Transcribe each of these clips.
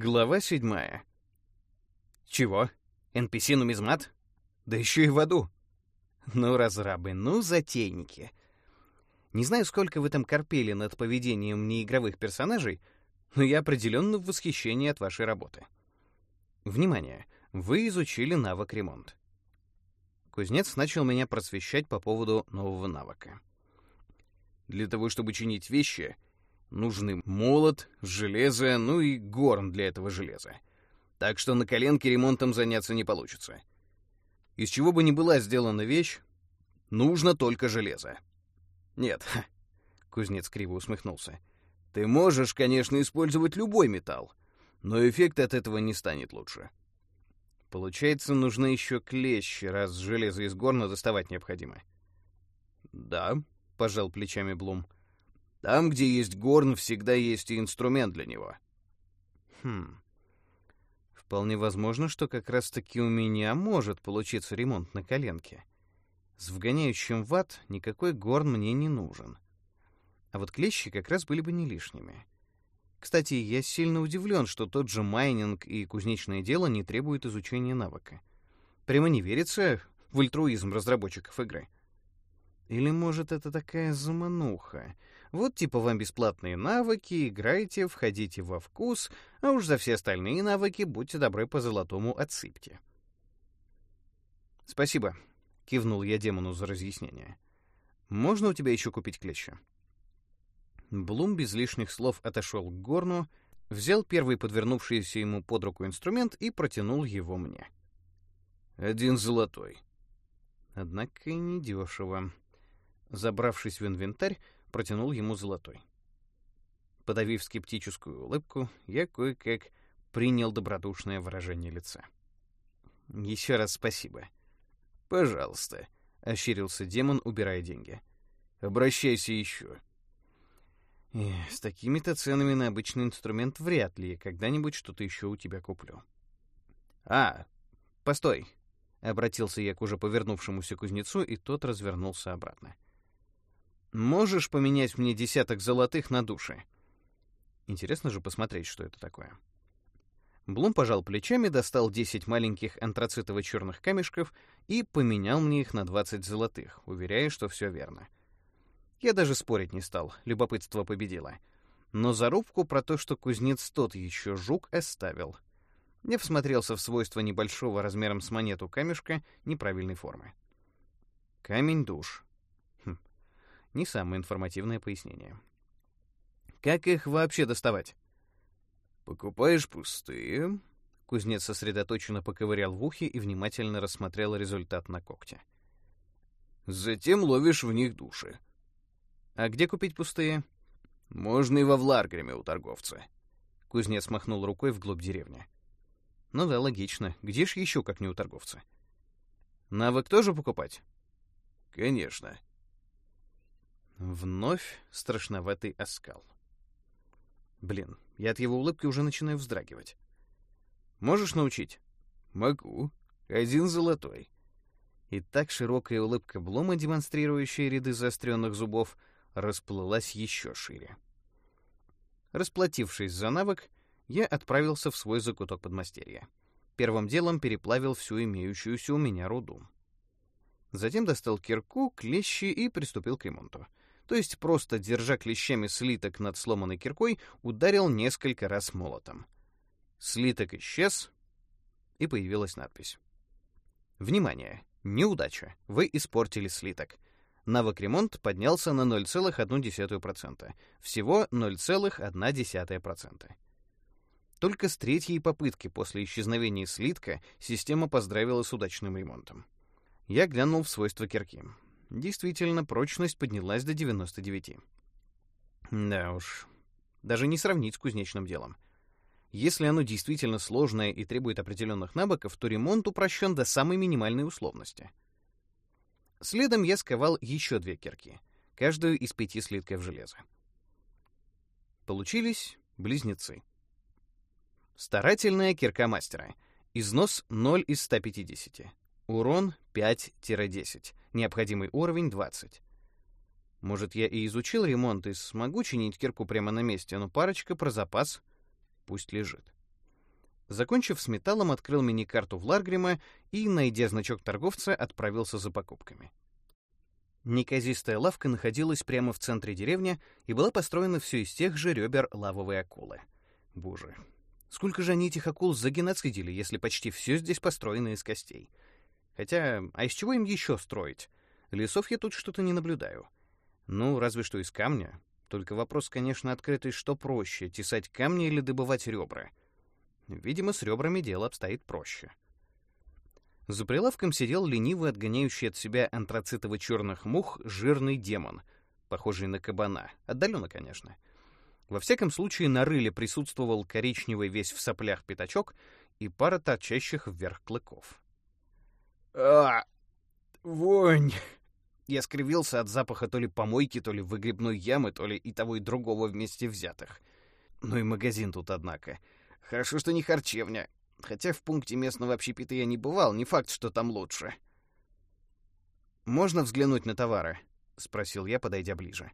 Глава седьмая. Чего? NPC-нумизмат? Да еще и в аду. Ну, разрабы, ну, затейники. Не знаю, сколько вы там корпели над поведением неигровых персонажей, но я определенно в восхищении от вашей работы. Внимание! Вы изучили навык ремонт. Кузнец начал меня просвещать по поводу нового навыка. Для того, чтобы чинить вещи, Нужны молот, железо, ну и горн для этого железа. Так что на коленке ремонтом заняться не получится. Из чего бы ни была сделана вещь, нужно только железо. Нет, кузнец криво усмехнулся. Ты можешь, конечно, использовать любой металл, но эффект от этого не станет лучше. Получается, нужны еще клещи, раз железо из горна доставать необходимо. Да, пожал плечами Блум. — там, где есть горн, всегда есть и инструмент для него. Хм. Вполне возможно, что как раз-таки у меня может получиться ремонт на коленке. С вгоняющим в ад никакой горн мне не нужен. А вот клещи как раз были бы не лишними. Кстати, я сильно удивлен, что тот же майнинг и кузнечное дело не требуют изучения навыка. Прямо не верится в альтруизм разработчиков игры. Или, может, это такая замануха — вот типа вам бесплатные навыки, играйте, входите во вкус, а уж за все остальные навыки будьте добры по золотому отсыпьте. «Спасибо», — кивнул я демону за разъяснение. «Можно у тебя еще купить клеща?» Блум без лишних слов отошел к горну, взял первый подвернувшийся ему под руку инструмент и протянул его мне. «Один золотой». Однако недешево. Забравшись в инвентарь, протянул ему золотой. Подавив скептическую улыбку, я кое-как принял добродушное выражение лица. «Еще раз спасибо». «Пожалуйста», — ощерился демон, убирая деньги. «Обращайся еще». И с такими-то ценами на обычный инструмент вряд ли я когда-нибудь что-то еще у тебя куплю. «А, постой!» — обратился я к уже повернувшемуся кузнецу, и тот развернулся обратно. — Можешь поменять мне десяток золотых на души? Интересно же посмотреть, что это такое. Блум пожал плечами, достал 10 маленьких антрацитово-черных камешков и поменял мне их на 20 золотых, уверяя, что все верно. Я даже спорить не стал, любопытство победило. Но зарубку про то, что кузнец тот еще жук, оставил. Я всмотрелся в свойства небольшого размером с монету камешка неправильной формы. Камень душ. Не самое информативное пояснение. Как их вообще доставать? Покупаешь пустые. Кузнец сосредоточенно поковырял в ухе и внимательно рассмотрел результат на когте. Затем ловишь в них души. А где купить пустые? Можно и во Вларгриме у торговца. Кузнец махнул рукой вглубь деревни. Ну да, логично. Где ж еще, как не у торговца? Навык тоже покупать? Конечно. Вновь страшноватый оскал. Блин, я от его улыбки уже начинаю вздрагивать. Можешь научить? Могу. Один золотой. И так широкая улыбка Блома, демонстрирующая ряды заостренных зубов, расплылась еще шире. Расплатившись за навык, я отправился в свой закуток подмастерья. Первым делом переплавил всю имеющуюся у меня руду. Затем достал кирку, клещи и приступил к ремонту — то есть просто, держа клещами слиток над сломанной киркой, ударил несколько раз молотом. Слиток исчез, и появилась надпись. Внимание! Неудача! Вы испортили слиток. Навык ремонт поднялся на 0,1%. Всего 0,1%. Только с третьей попытки после исчезновения слитка система поздравила с удачным ремонтом. Я глянул в свойства кирки. Действительно, прочность поднялась до 99. Да уж, даже не сравнить с кузнечным делом. Если оно действительно сложное и требует определенных навыков, то ремонт упрощен до самой минимальной условности. Следом я сковал еще две кирки, каждую из пяти слитков железа. Получились близнецы. Старательная кирка мастера. Износ 0 из 150. Урон 5-10. Необходимый уровень 20. Может, я и изучил ремонт и смогу чинить кирку прямо на месте, но парочка про запас пусть лежит. Закончив с металлом, открыл мини-карту в Ларгрима и, найдя значок торговца, отправился за покупками. Неказистая лавка находилась прямо в центре деревни и была построена все из тех же ребер лавовой акулы. Боже, сколько же они этих акул загеноцидили, если почти все здесь построено из костей? Хотя, а из чего им еще строить? Лесов я тут что-то не наблюдаю. Ну, разве что из камня. Только вопрос, конечно, открытый, что проще, тесать камни или добывать ребра. Видимо, с ребрами дело обстоит проще. За прилавком сидел ленивый, отгоняющий от себя антрацитово-черных мух, жирный демон, похожий на кабана. Отдаленно, конечно. Во всяком случае, на рыле присутствовал коричневый весь в соплях пятачок и пара торчащих вверх клыков. «А, вонь!» Я скривился от запаха то ли помойки, то ли выгребной ямы, то ли и того, и другого вместе взятых. Ну и магазин тут, однако. Хорошо, что не харчевня. Хотя в пункте местного общепита я не бывал, не факт, что там лучше. «Можно взглянуть на товары?» — спросил я, подойдя ближе.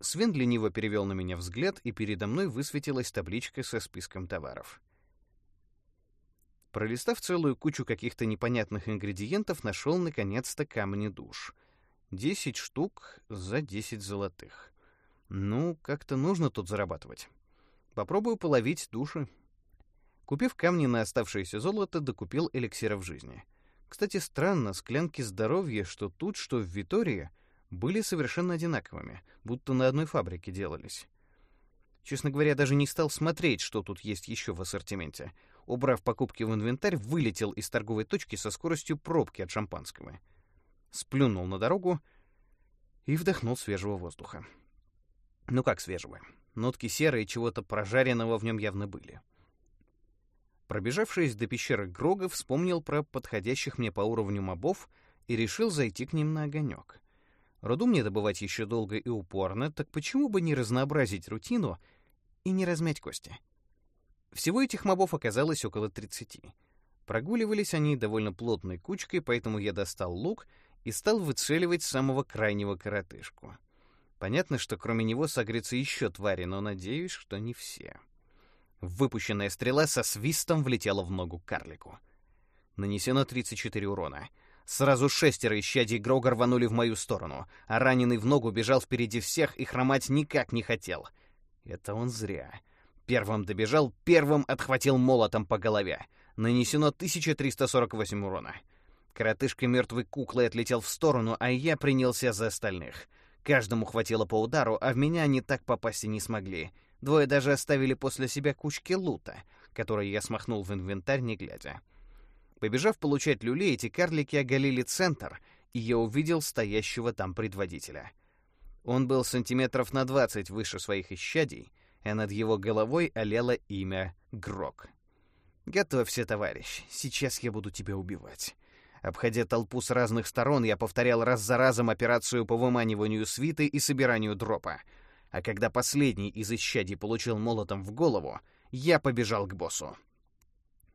Свен лениво перевел на меня взгляд, и передо мной высветилась табличка со списком товаров. Пролистав целую кучу каких-то непонятных ингредиентов, нашел наконец-то камни душ. Десять штук за десять золотых. Ну, как-то нужно тут зарабатывать. Попробую половить души. Купив камни на оставшееся золото, докупил эликсиров жизни. Кстати, странно, склянки здоровья, что тут, что в Витории, были совершенно одинаковыми, будто на одной фабрике делались. Честно говоря, даже не стал смотреть, что тут есть еще в ассортименте. Убрав покупки в инвентарь, вылетел из торговой точки со скоростью пробки от шампанского. Сплюнул на дорогу и вдохнул свежего воздуха. Ну как свежего? Нотки серы и чего-то прожаренного в нем явно были. — Пробежавшись до пещеры Грога, вспомнил про подходящих мне по уровню мобов и решил зайти к ним на огонек. Руду мне добывать еще долго и упорно, так почему бы не разнообразить рутину и не размять кости? Всего этих мобов оказалось около 30. Прогуливались они довольно плотной кучкой, поэтому я достал лук и стал выцеливать самого крайнего коротышку. Понятно, что кроме него согреться еще твари, но надеюсь, что не все. Выпущенная стрела со свистом влетела в ногу карлику. Нанесено 34 урона. Сразу шестеро исчадий Грога рванули в мою сторону, а раненый в ногу бежал впереди всех и хромать никак не хотел. Это он зря. Первым добежал, первым отхватил молотом по голове. Нанесено 1348 урона. Коротышка мертвой куклой отлетел в сторону, а я принялся за остальных. Каждому хватило по удару, а в меня они так попасть и не смогли — Двое даже оставили после себя кучки лута, которые я смахнул в инвентарь, не глядя. Побежав получать люлей, эти карлики оголили центр, и я увидел стоящего там предводителя. Он был сантиметров на двадцать выше своих исчадий, а над его головой олело имя Грок. «Готовься, товарищ, сейчас я буду тебя убивать». Обходя толпу с разных сторон, я повторял раз за разом операцию по выманиванию свиты и собиранию дропа — а когда последний из исчадий получил молотом в голову, я побежал к боссу.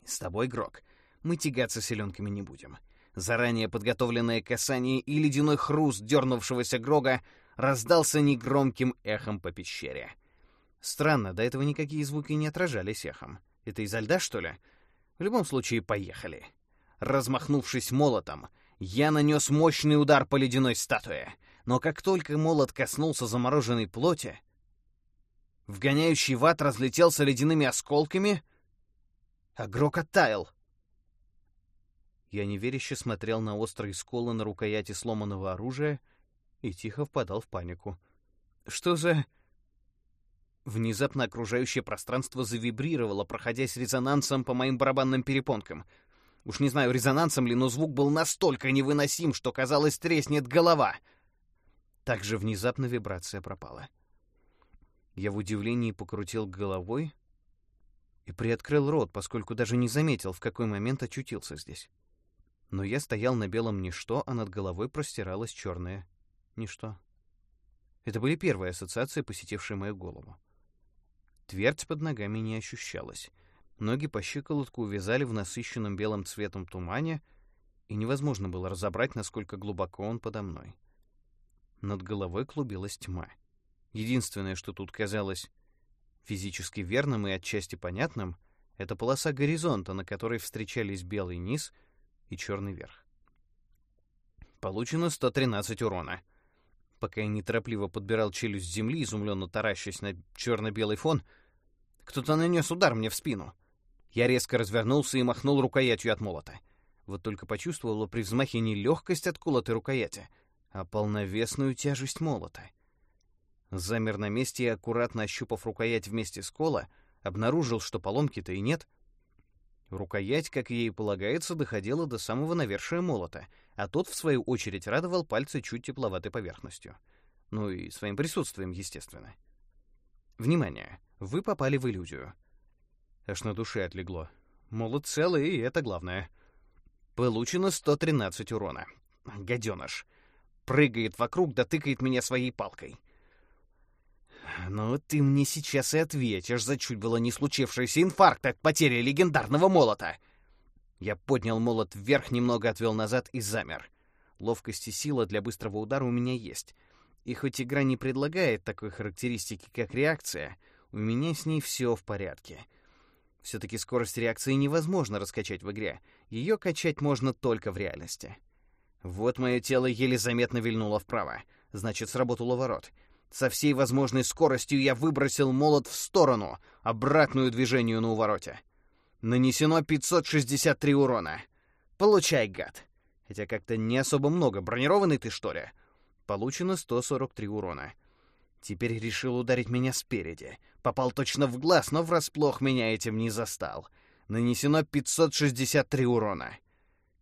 «С тобой, Грок, мы тягаться селенками не будем». Заранее подготовленное касание и ледяной хруст дернувшегося Грога раздался негромким эхом по пещере. Странно, до этого никакие звуки не отражались эхом. Это изо льда, что ли? В любом случае, поехали. Размахнувшись молотом, я нанес мощный удар по ледяной статуе — но как только молот коснулся замороженной плоти, вгоняющий в ад разлетелся ледяными осколками, а Грок оттаял. Я неверяще смотрел на острые сколы на рукояти сломанного оружия и тихо впадал в панику. Что за... Внезапно окружающее пространство завибрировало, проходясь резонансом по моим барабанным перепонкам. Уж не знаю, резонансом ли, но звук был настолько невыносим, что, казалось, треснет голова — так же внезапно вибрация пропала. Я в удивлении покрутил головой и приоткрыл рот, поскольку даже не заметил, в какой момент очутился здесь. Но я стоял на белом ничто, а над головой простиралось черное ничто. Это были первые ассоциации, посетившие мою голову. Твердь под ногами не ощущалась. Ноги по щиколотку увязали в насыщенном белым цветом тумане, и невозможно было разобрать, насколько глубоко он подо мной. Над головой клубилась тьма. Единственное, что тут казалось физически верным и отчасти понятным, Это полоса горизонта, на которой встречались белый низ и черный верх. Получено 113 урона. Пока я неторопливо подбирал челюсть земли, изумленно таращась на черно-белый фон, кто-то нанес удар мне в спину. Я резко развернулся и махнул рукоятью от молота. Вот только почувствовала при взмахе не легкость отколотой рукояти, а полновесную тяжесть молота. Замер на месте и, аккуратно ощупав рукоять вместе с кола, обнаружил, что поломки-то и нет. Рукоять, как ей полагается, доходила до самого навершия молота, а тот, в свою очередь, радовал пальцы чуть тепловатой поверхностью. Ну и своим присутствием, естественно. Внимание! Вы попали в иллюзию. Аж на душе отлегло. Молот целый, и это главное. Получено 113 урона. Гаденыш. Прыгает вокруг, да тыкает меня своей палкой. «Ну, ты мне сейчас и ответишь за чуть было не случившийся инфаркт от потери легендарного молота!» Я поднял молот вверх, немного отвел назад и замер. Ловкость и сила для быстрого удара у меня есть. И хоть игра не предлагает такой характеристики, как реакция, у меня с ней все в порядке. Все-таки скорость реакции невозможно раскачать в игре. Ее качать можно только в реальности. Вот мое тело еле заметно вильнуло вправо. Значит, сработал ворот. Со всей возможной скоростью я выбросил молот в сторону, обратную движению на увороте. Нанесено 563 урона. Получай, гад. Хотя как-то не особо много. Бронированный ты, что ли? Получено 143 урона. Теперь решил ударить меня спереди. Попал точно в глаз, но врасплох меня этим не застал. Нанесено 563 урона.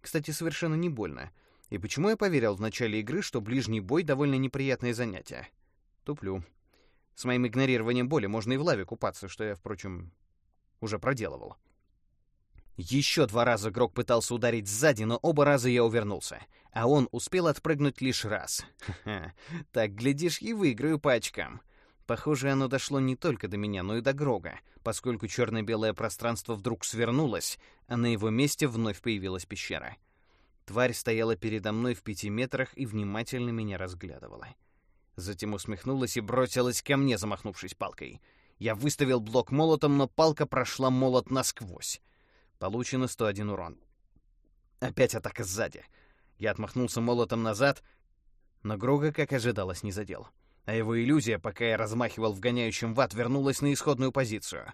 Кстати, совершенно не больно. И почему я поверил в начале игры, что ближний бой довольно неприятное занятие? Туплю. С моим игнорированием боли можно и в лаве купаться, что я, впрочем, уже проделывал. Еще два раза Грок пытался ударить сзади, но оба раза я увернулся. А он успел отпрыгнуть лишь раз. Ха-ха. Так, глядишь, и выиграю по очкам. Похоже, оно дошло не только до меня, но и до Грога, поскольку черно-белое пространство вдруг свернулось, а на его месте вновь появилась пещера. Тварь стояла передо мной в пяти метрах и внимательно меня разглядывала. Затем усмехнулась и бросилась ко мне, замахнувшись палкой. Я выставил блок молотом, но палка прошла молот насквозь. Получено 101 урон. Опять атака сзади. Я отмахнулся молотом назад, но Грога, как ожидалось, не задел. А его иллюзия, пока я размахивал вгоняющим в ад, вернулась на исходную позицию.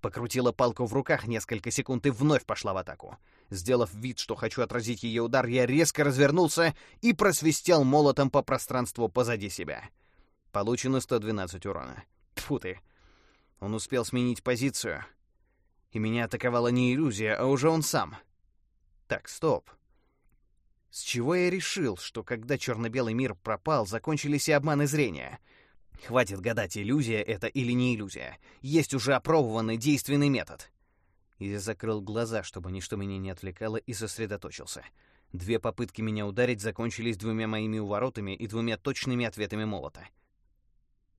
Покрутила палку в руках несколько секунд и вновь пошла в атаку. Сделав вид, что хочу отразить ее удар, я резко развернулся и просвистел молотом по пространству позади себя. Получено 112 урона. Тьфу ты. Он успел сменить позицию. И меня атаковала не иллюзия, а уже он сам. Так, стоп. С чего я решил, что когда черно-белый мир пропал, закончились и обманы зрения? Хватит гадать, иллюзия это или не иллюзия. Есть уже опробованный действенный метод. И закрыл глаза, чтобы ничто меня не отвлекало, и сосредоточился. Две попытки меня ударить закончились двумя моими уворотами и двумя точными ответами молота.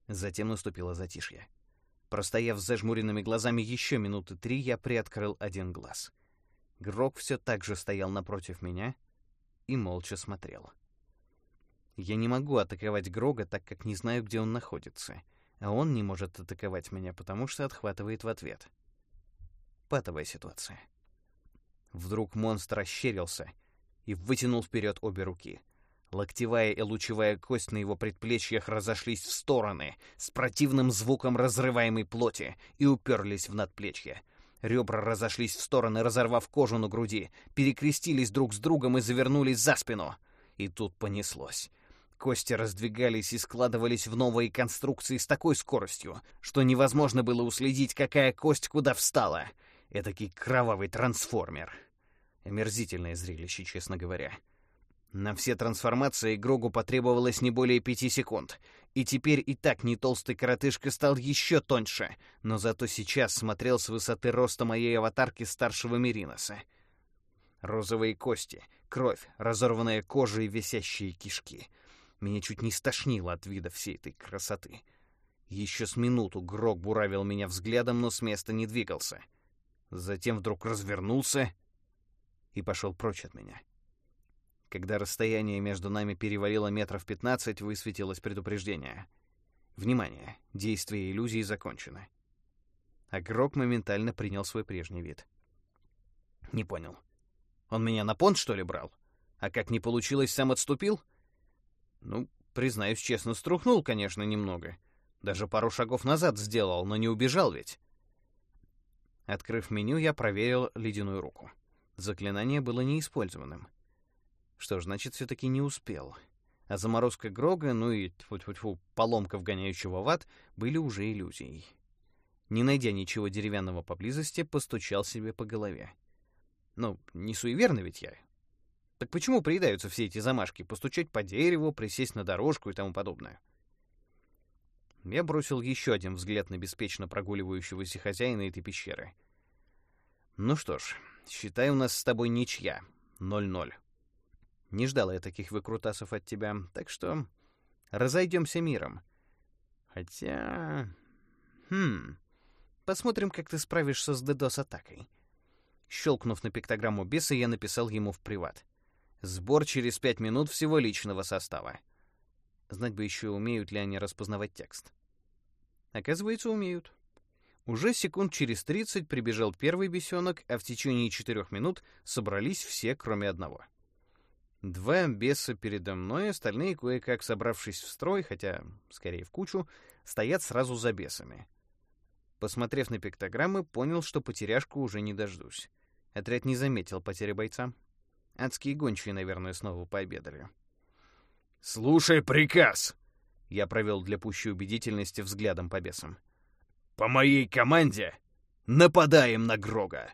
Затем наступило затишье. Простояв с зажмуренными глазами еще минуты три, я приоткрыл один глаз. Грок все так же стоял напротив меня и молча смотрел. Я не могу атаковать Грога, так как не знаю, где он находится, а он не может атаковать меня, потому что отхватывает в ответ. Патовая ситуация. Вдруг монстр ощерился и вытянул вперед обе руки. Локтевая и лучевая кость на его предплечьях разошлись в стороны с противным звуком разрываемой плоти и уперлись в надплечье. Ребра разошлись в стороны, разорвав кожу на груди, перекрестились друг с другом и завернулись за спину. И тут понеслось. Кости раздвигались и складывались в новые конструкции с такой скоростью, что невозможно было уследить, какая кость куда встала — Этакий кровавый трансформер. Омерзительное зрелище, честно говоря. На все трансформации Грогу потребовалось не более пяти секунд. И теперь и так не толстый коротышка стал еще тоньше, но зато сейчас смотрел с высоты роста моей аватарки старшего Мириноса. Розовые кости, кровь, разорванная кожа и висящие кишки. Меня чуть не стошнило от вида всей этой красоты. Еще с минуту Грог буравил меня взглядом, но с места не двигался — затем вдруг развернулся и пошел прочь от меня. Когда расстояние между нами перевалило метров пятнадцать, высветилось предупреждение. Внимание! Действие иллюзии закончено. А Грок моментально принял свой прежний вид. Не понял. Он меня на понт, что ли, брал? А как не получилось, сам отступил? Ну, признаюсь честно, струхнул, конечно, немного. Даже пару шагов назад сделал, но не убежал ведь. Открыв меню, я проверил ледяную руку. Заклинание было неиспользованным. Что ж, значит, все-таки не успел. А заморозка Грога, ну и тьфу -тьфу -тьфу, поломка вгоняющего в ад были уже иллюзией. Не найдя ничего деревянного поблизости, постучал себе по голове. Ну, не суеверный ведь я. Так почему приедаются все эти замашки? Постучать по дереву, присесть на дорожку и тому подобное. Я бросил еще один взгляд на беспечно прогуливающегося хозяина этой пещеры. Ну что ж, считай, у нас с тобой ничья. Ноль-ноль. Не ждал я таких выкрутасов от тебя, так что разойдемся миром. Хотя... Хм... Посмотрим, как ты справишься с DDoS-атакой. Щелкнув на пиктограмму беса, я написал ему в приват. Сбор через пять минут всего личного состава. Знать бы еще, умеют ли они распознавать текст. Оказывается, умеют. Уже секунд через 30 прибежал первый бесенок, а в течение четырех минут собрались все, кроме одного. Два беса передо мной, остальные, кое-как собравшись в строй, хотя скорее в кучу, стоят сразу за бесами. Посмотрев на пиктограммы, понял, что потеряшку уже не дождусь. Отряд не заметил потери бойца. Адские гончие, наверное, снова пообедали. «Слушай приказ!» Я провел для пущей убедительности взглядом по бесам. «По моей команде нападаем на Грога!»